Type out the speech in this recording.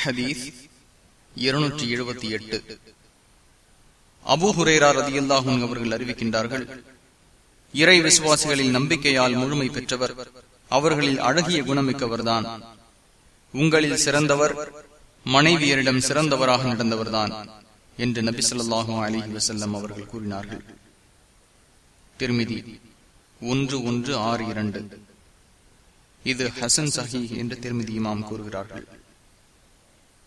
ஹதீஸ் இருநூற்றி எழுபத்தி எட்டு. அபுஹுரேரா ரதியுல்லாஹும் அவர்கள் அறிவிக்கின்றார்கள் இறை விசுவாசிகளில் நம்பிக்கையால் முழுமை பெற்றவர் அவர்களில் அழகிய குணமிக்கவர்தான். உங்களில் சிறந்தவர் மனைவியரிடம் சிறந்தவராக நடந்தவர்தான் என்று நபி சொல்லாஹு அலிஹி வசல்லம் அவர்கள் கூறினார்கள். திருமிதி ஒன்று ஒன்று ஆறு இரண்டு. இது ஹசன் சஹி என்று திருமதி இமாம் கூறுகிறார்கள்.